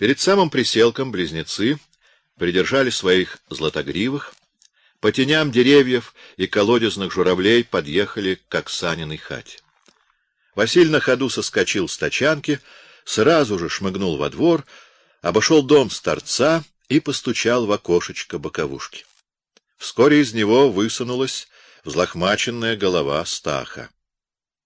Перед самым приселком близнецы придержали своих златогривых, по теням деревьев и колодезных журавлей подъехали к Оксаниной хате. Василий на ходу соскочил с тачанки, сразу же шмыгнул во двор, обошел дом с торца и постучал в окошечко боковушки. Вскоре из него высунулась взлохмаченная голова Стаха.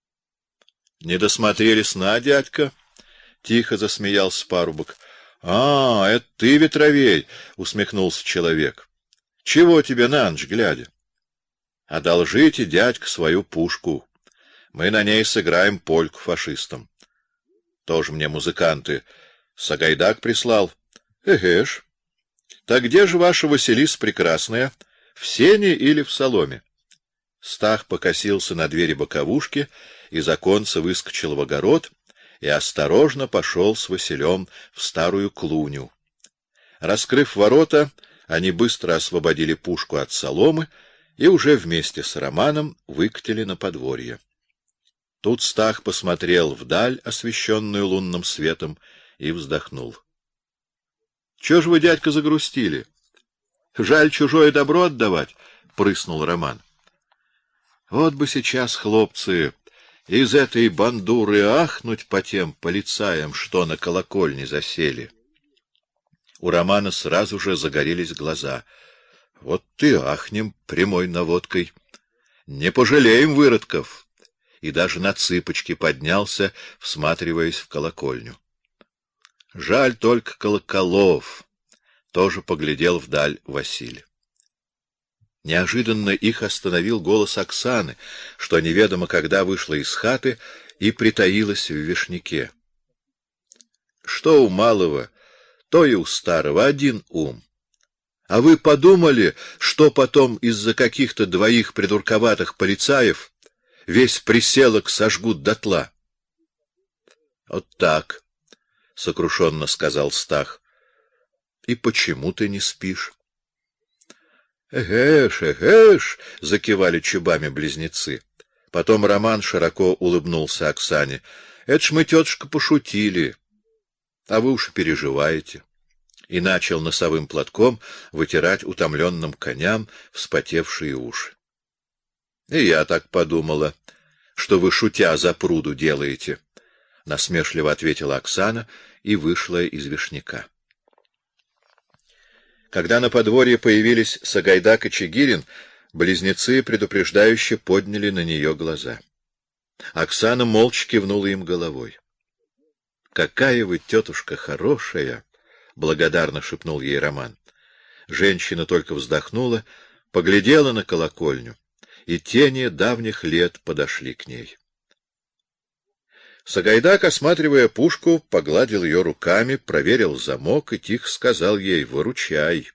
— Не досмотрели сна, дядька? — тихо засмеялся парубок. — А, это ты, ветровей! — усмехнулся человек. — Чего тебе на ночь глядя? — Одолжите, дядька, свою пушку. Мы на ней сыграем польку фашистам. Тоже мне музыканты. Сагайдак прислал. Эгэш. Так где же ваша Василиса прекрасная? В сене или в соломе? Стах покосился на двери боковушки, из оконца выскочил в огород и осторожно пошел с Василем в старую клуню. Раскрыв ворота, они быстро освободили пушку от соломы и уже вместе с Романом выкатили на подворье. Тут Стах посмотрел вдаль, освещенную лунным светом, и вздохнул. — Чего ж вы, дядька, загрустили? Жаль чужое добро отдавать, — прыснул Роман. Вот бы сейчас, хлопцы, из этой бандуры ахнуть по тем полицаям, что на колокольне засели. У Романа сразу же загорелись глаза. Вот ты ахнем прямой наводкой. Не пожалеем выродков. И даже на цыпочки поднялся, всматриваясь в колокольню. Жаль только колоколов. Тоже поглядел вдаль Василий. Неожиданно их остановил голос Оксаны, что неведомо когда вышла из хаты и притаилась в вишняке. Что у малого, то и у старого один ум. А вы подумали, что потом из-за каких-то двоих придурковатых полицаев весь приселок сожгут дотла? Вот так, сокрушенно сказал Стах. И почему ты не спишь? Эгэш, эгэш, закивали чубами близнецы. Потом Роман широко улыбнулся Оксане. Это ж мы, тетушка, пошутили. А вы уж переживаете. И начал носовым платком вытирать утомленным коням вспотевшие уши. И я так подумала, что вы шутя за пруду делаете, насмешливо ответила Оксана и вышла из вишняка. Когда на подворье появились Сагайдак и Чигирин, близнецы предупреждающе подняли на нее глаза. Оксана молча кивнула им головой. Какая вы тетушка хорошая, благодарно шепнул ей Роман. Женщина только вздохнула, поглядела на колокольню, и тени давних лет подошли к ней. Сагайдак, осматривая пушку, погладил ее руками, проверил замок и тихо сказал ей: "Выручай".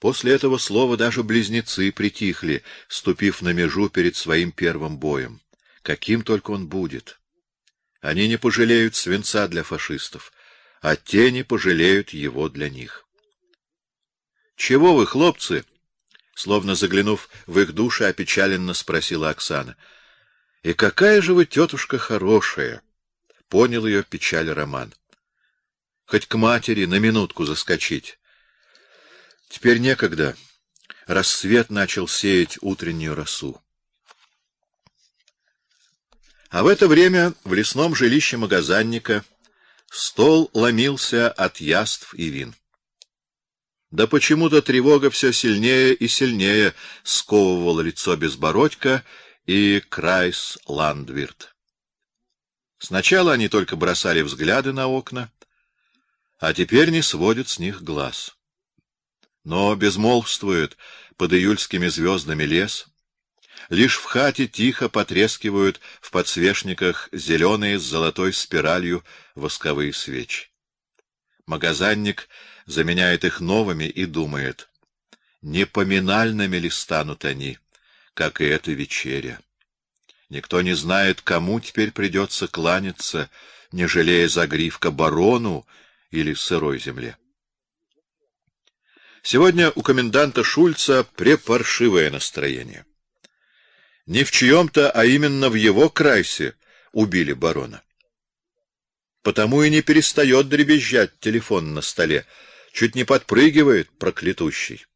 После этого слова даже близнецы притихли, ступив на межу перед своим первым боем. Каким только он будет. Они не пожалеют свинца для фашистов, а те не пожалеют его для них. Чего вы, хлопцы? Словно заглянув в их души, опечаленно спросила Оксана. И какая же вы тетушка хорошая! Понял ее печаль Роман. Хоть к матери на минутку заскочить. Теперь некогда. Рассвет начал сеять утреннюю росу. А в это время в лесном жилище магазинника стол ломился от яств и вин. Да почему-то тревога все сильнее и сильнее сковывала лицо безбородька и Крайс Ландвирт. Сначала они только бросали взгляды на окна, а теперь не сводят с них глаз. Но безмолвствует под июльскими звездами лес, лишь в хате тихо потрескивают в подсвечниках зеленые с золотой спиралью восковые свечи. Магазинник заменяет их новыми и думает: не поминальными ли станут они, как и эта вечеря. Никто не знает, кому теперь придется кланяться, не жалея загривка барону или сырой земле. Сегодня у коменданта Шульца препаршивое настроение. Не в чьем-то, а именно в его крайсе убили барона. Потому и не перестает дребезжать телефон на столе, чуть не подпрыгивает проклятущий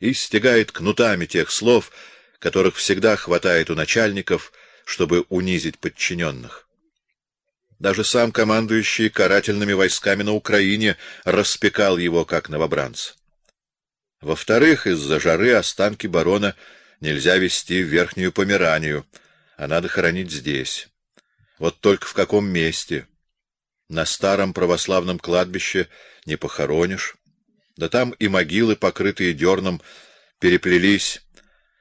и стегает кнутами тех слов, которых всегда хватает у начальников, чтобы унизить подчиненных. Даже сам командующий карательными войсками на Украине распекал его как новобранца. Во-вторых, из-за жары останки барона нельзя везти в Верхнюю Померанию, а надо хоронить здесь. Вот только в каком месте? На старом православном кладбище не похоронишь. Да там и могилы, покрытые дерном, переплелись,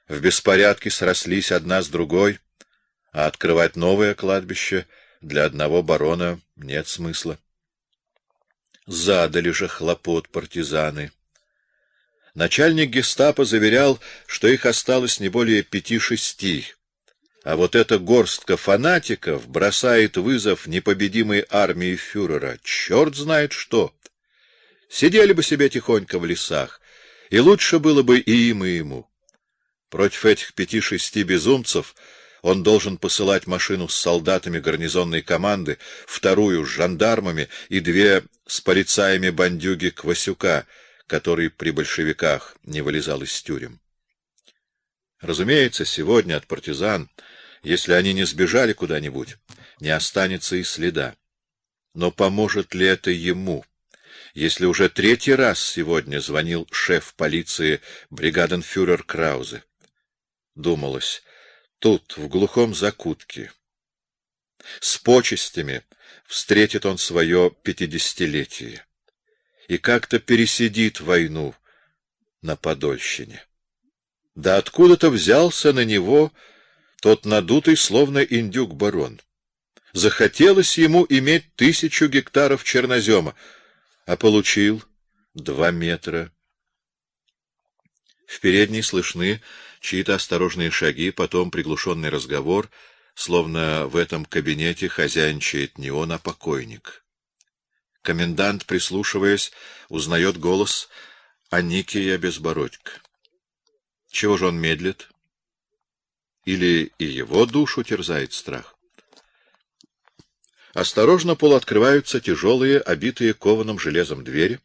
в беспорядке срослись одна с другой, а открывать новое кладбище для одного барона нет смысла. Задали же хлопот партизаны. Начальник гестапо заверял, что их осталось не более пяти-шести, а вот эта горстка фанатиков бросает вызов непобедимой армии фюрера. Черт знает что! Сидели бы себе тихонько в лесах, и лучше было бы и им, и ему. Против этих пяти-шести безумцев он должен посылать машину с солдатами гарнизонной команды, вторую с жандармами и две с полицаями бандюги Квасюка, который при большевиках не вылезал из тюрем. Разумеется, сегодня от партизан если они не сбежали куда-нибудь, не останется и следа. Но поможет ли это ему? Если уже третий раз сегодня звонил шеф полиции бригаденфюрер Краузе. Думалось, тут, в глухом закутке, с почестями встретит он свое пятидесятилетие и как-то пересидит войну на Подольщине. Да откуда-то взялся на него тот надутый, словно индюк-барон. Захотелось ему иметь тысячу гектаров чернозема, а получил два метра. В передней слышны чьи-то осторожные шаги, потом приглушенный разговор, словно в этом кабинете хозяйничает не он, а покойник. Комендант, прислушиваясь, узнает голос Аникия Безбородько. Чего же он медлит? Или и его душу терзает страх? Осторожно полуоткрываются тяжелые, обитые кованым железом двери,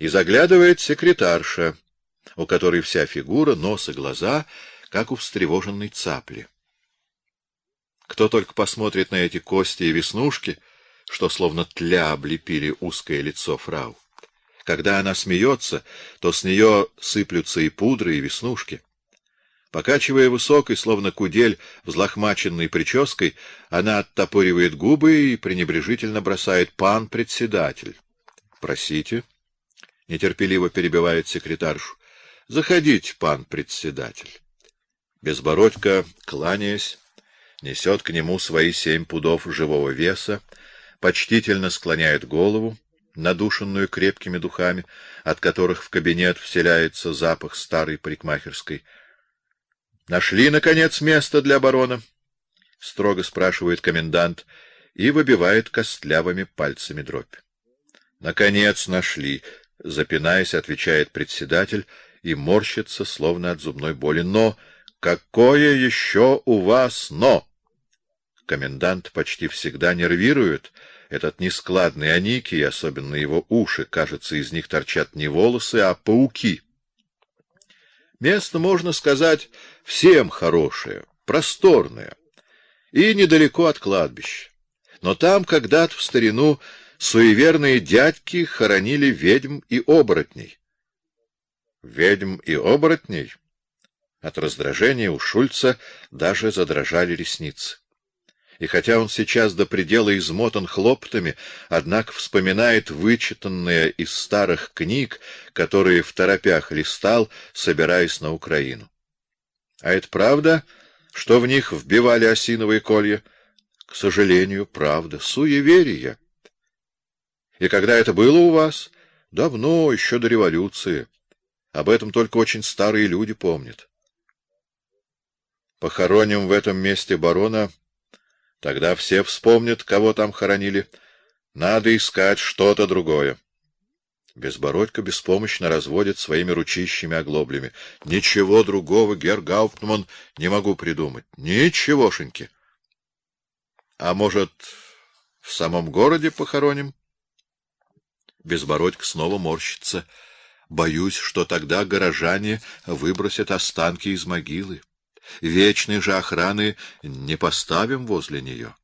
и заглядывает секретарша, у которой вся фигура, нос и глаза, как у встревоженной цапли. Кто только посмотрит на эти кости и веснушки, что словно тля облепили узкое лицо фрау. Когда она смеется, то с нее сыплются и пудры, и веснушки. Покачивая высокой, словно кудель, взлохмаченной прической, она оттопыривает губы и пренебрежительно бросает «пан председатель». «Просите», — нетерпеливо перебивает секретаршу, — «заходите, пан председатель». Безбородько, кланяясь, несет к нему свои семь пудов живого веса, почтительно склоняет голову, надушенную крепкими духами, от которых в кабинет вселяется запах старой парикмахерской, Нашли наконец место для барона? строго спрашивает комендант и выбивает костлявыми пальцами дробь. Наконец нашли, запинаясь, отвечает председатель и морщится словно от зубной боли. Но какое еще у вас но? Комендант почти всегда нервирует этот нескладный Аники, особенно его уши, кажется, из них торчат не волосы, а пауки. Место, можно сказать, всем хорошее, просторное и недалеко от кладбища. Но там когда-то в старину суеверные дядьки хоронили ведьм и оборотней. Ведьм и оборотней? От раздражения у Шульца даже задрожали ресницы. И хотя он сейчас до предела измотан хлопотами, однако вспоминает вычитанное из старых книг, которые в торопях листал, собираясь на Украину. А это правда, что в них вбивали осиновые колья? К сожалению, правда. Суеверие. И когда это было у вас? Давно, еще до революции. Об этом только очень старые люди помнят. Похороним в этом месте барона Тогда все вспомнят, кого там хоронили. Надо искать что-то другое. Безбородько беспомощно разводит своими ручищами оглоблями. Ничего другого, гер Гауптман, не могу придумать. Ничегошеньки. А может, В самом городе похороним. Безбородько снова морщится. Боюсь, что тогда горожане выбросят останки из могилы. Вечной же охраны не поставим возле нее.